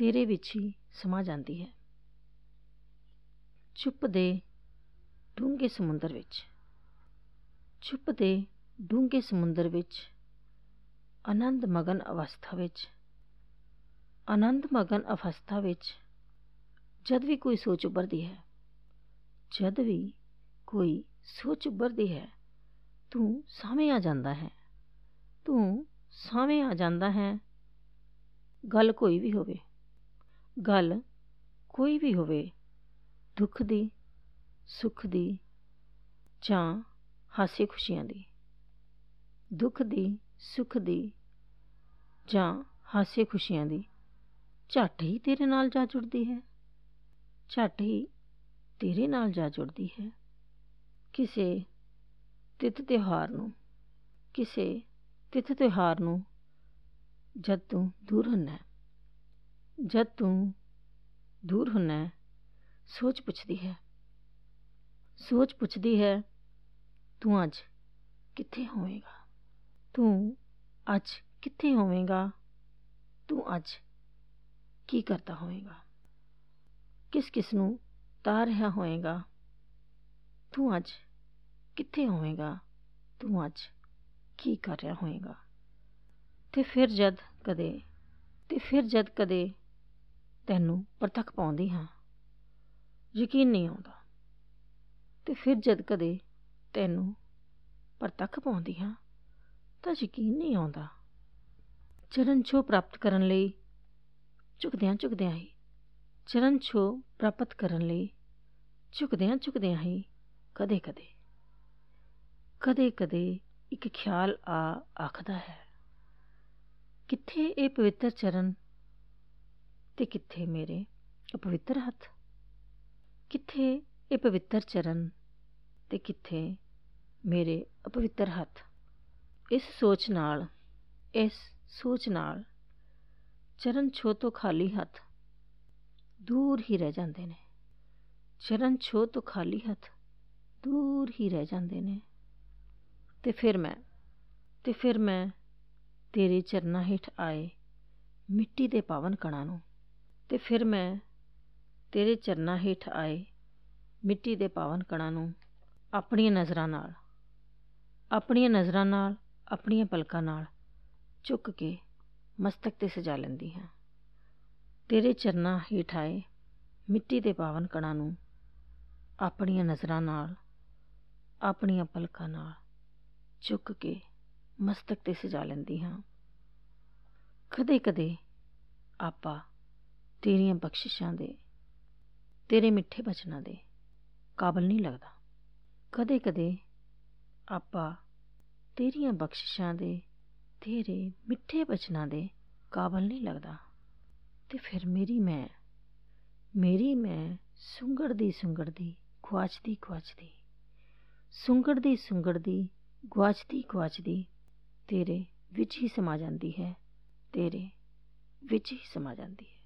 ਤੇਰੇ ਵਿੱਚ ਹੀ ਸਮਾ ਜਾਂਦੀ ਹੈ। ਚੁੱਪ ਦੇ ਡੂੰਘੇ ਸਮੁੰਦਰ ਵਿੱਚ। ਚੁੱਪ ਦੇ ਡੂੰਘੇ ਸਮੁੰਦਰ ਵਿੱਚ। ਆਨੰਦ ਮਗਨ ਅਵਸਥਾ ਵਿੱਚ। ਆਨੰਦ ਮਗਨ ਅਵਸਥਾ ਵਿੱਚ ਜਦ ਵੀ ਕੋਈ ਸੋਚ ਉੱਭਰਦੀ ਹੈ, ਜਦ ਵੀ ਕੋਈ ਸੋਚ ਉੱਭਰਦੀ ਹੈ, ਤੂੰ ਸਾਹਮਣੇ ਆ ਜਾਂਦਾ ਹੈ। ਤੂੰ ਸਾਹਮਣੇ ਆ ਜਾਂਦਾ ਹੈ। ਗੱਲ ਕੋਈ ਵੀ ਹੋਵੇ। ਗੱਲ ਕੋਈ ਵੀ ਹੋਵੇ, ਦੁੱਖ ਦੀ, ਸੁੱਖ ਦੀ ਜਾਂ ਹਾਸੇ ਖੁਸ਼ੀਆਂ ਦੀ, ਦੁੱਖ ਦੀ, ਸੁੱਖ ਦੀ ਜਾਂ ਹਾਸੇ ਖੁਸ਼ੀਆਂ ਦੀ, ਝੱਟ ਹੀ ਤੇਰੇ ਨਾਲ ਜਾ ਜੁੜਦੀ ਹੈ, ਝੱਟ ਹੀ ਤੇਰੇ ਨਾਲ ਜਾ ਜੁੜਦੀ ਹੈ। ਕਿਸੇ ਤਿਤ ਤਿਉਹਾਰ ਨੂੰ, ਕਿਸੇ ਤਿਤ ਤਿਉਹਾਰ ਨੂੰ ਜਦ ਤੂੰ ਦੂਰ ਹੁੰਦਾ ਜਦ ਤੂੰ ਦੂਰ ਹੁੰਨਾ ਸੋਚ ਪੁੱਛਦੀ ਹੈ। ਸੋਚ ਪੁੱਛਦੀ ਹੈ, ਤੂੰ ਅੱਜ ਕਿੱਥੇ ਹੋਵੇਂਗਾ? ਤੂੰ ਅੱਜ ਕਿੱਥੇ ਹੋਵੇਂਗਾ? ਤੂੰ ਅੱਜ ਕੀ ਕਰਦਾ ਹੋਵੇਂਗਾ? ਕਿਸ ਕਿਸ ਨੂੰ ਤਾਰ ਰਿਹਾ ਹੋਵੇਂਗਾ? ਤੂੰ ਅੱਜ ਕਿੱਥੇ ਹੋਵੇਂਗਾ? ਤੂੰ ਅੱਜ ਕੀ ਕਰ ਰਿਹਾ ਹੋਵੇਂਗਾ? ਤੇ ਫਿਰ ਜਦ ਕਦੇ, ਤੇ ਫਿਰ ਜਦ ਕਦੇ ਤੈਨੂੰ ਪਰਤੱਖ ਪਾਉਂਦੀ ਹਾਂ। ਯਕੀਨ ਨਹੀਂ ਆਉਂਦਾ। ਤੇ ਫਿਰ ਜਦ ਕਦੇ ਤੈਨੂੰ ਪ੍ਰਤੱਖ ਪਾਉਂਦੀ ਹਾਂ, ਤਾਂ ਯਕੀਨ ਨਹੀਂ ਆਉਂਦਾ। ਚਰਨ ਛੋ ਪ੍ਰਾਪਤ ਕਰਨ ਲਈ ਝੁਕਦਿਆਂ ਝੁਕਦਿਆਂ ਹੀ, ਚਰਨ ਛੋ ਪ੍ਰਾਪਤ ਕਰਨ ਲਈ ਝੁਕਦਿਆਂ ਝੁਕਦਿਆਂ ਹੀ ਕਦੇ ਕਦੇ ਕਦੇ ਕਦੇ ਇੱਕ ਖਿਆਲ ਆ ਆਖਦਾ ਹੈ। ਕਿੱਥੇ ਇਹ ਪਵਿੱਤਰ ਚਰਨ ਤੇ ਕਿੱਥੇ ਮੇਰੇ ਅਪਵਿੱਤਰ ਹੱਥ? ਕਿੱਥੇ ਇਹ ਪਵਿੱਤਰ ਚਰਨ? ਤੇ ਕਿੱਥੇ ਮੇਰੇ ਅਪਵਿੱਤਰ ਹੱਥ? ਇਸ ਸੋਚ ਨਾਲ, ਇਸ ਸੋਚ ਨਾਲ ਚਰਨ ਛੋ ਤੋਂ ਖਾਲੀ ਹੱਥ ਦੂਰ ਹੀ ਰਹਿ ਜਾਂਦੇ ਨੇ। ਚਰਨ ਛੋ ਤੋਂ ਖਾਲੀ ਹੱਥ ਦੂਰ ਹੀ ਰਹਿ ਜਾਂਦੇ ਨੇ। ਤੇ ਫਿਰ ਮੈਂ, ਤੇ ਫਿਰ ਮੈਂ ਤੇਰੇ ਚਰਨਾਂ ਹੇਠ ਆਏ ਮਿੱਟੀ ਦੇ ਪਾਵਨ ਕਣਾਂ ਨੂੰ ਤੇ ਫਿਰ ਮੈਂ ਤੇਰੇ ਚਰਨਾਂ ਹੇਠ ਆਏ ਮਿੱਟੀ ਦੇ ਪਾਵਨ ਕਣਾਂ ਨੂੰ ਆਪਣੀਆਂ ਨਜ਼ਰਾਂ ਨਾਲ, ਆਪਣੀਆਂ ਨਜ਼ਰਾਂ ਨਾਲ, ਆਪਣੀਆਂ ਪਲਕਾਂ ਨਾਲ ਚੁੱਕ ਕੇ ਮਸਤਕ ਤੇ ਸਜਾ ਲੈਂਦੀ ਹਾਂ। ਤੇਰੇ ਚਰਨਾਂ ਹੇਠ ਆਏ ਮਿੱਟੀ ਦੇ ਪਾਵਨ ਕਣਾਂ ਨੂੰ ਆਪਣੀਆਂ ਨਜ਼ਰਾਂ ਨਾਲ, ਆਪਣੀਆਂ ਪਲਕਾਂ ਨਾਲ ਚੁੱਕ ਕੇ ਮਸਤਕ ਤੇ ਸਜਾ ਲੈਂਦੀ ਹਾਂ। ਕਦੇ ਕਦੇ ਆਪਾ ਤੇਰੀਆਂ ਬਖਸ਼ਿਸ਼ਾਂ ਦੇ, ਤੇਰੇ ਮਿੱਠੇ ਬਚਨਾਂ ਦੇ ਕਾਬਲ ਨਹੀਂ ਲੱਗਦਾ। ਕਦੇ ਕਦੇ ਆਪਾਂ ਤੇਰੀਆਂ ਬਖਸ਼ਿਸ਼ਾਂ ਦੇ, ਤੇਰੇ ਮਿੱਠੇ ਬਚਨਾਂ ਦੇ ਕਾਬਲ ਨਹੀਂ ਲੱਗਦਾ। ਤੇ ਫਿਰ ਮੇਰੀ ਮੈਂ ਮੇਰੀ ਮੈਂ ਸੁੰਗੜਦੀ ਸੁੰਗੜਦੀ ਖਵਾਚਦੀ ਖਵਾਚਦੀ ਸੁੰਗੜਦੀ ਸੁੰਗੜਦੀ ਗਵਾਚਦੀ ਗਵਾਚਦੀ ਤੇਰੇ ਵਿੱਚ ਹੀ ਸਮਾ ਜਾਂਦੀ ਹੈ, ਤੇਰੇ ਵਿੱਚ ਹੀ ਸਮਾ ਜਾਂਦੀ ਹੈ।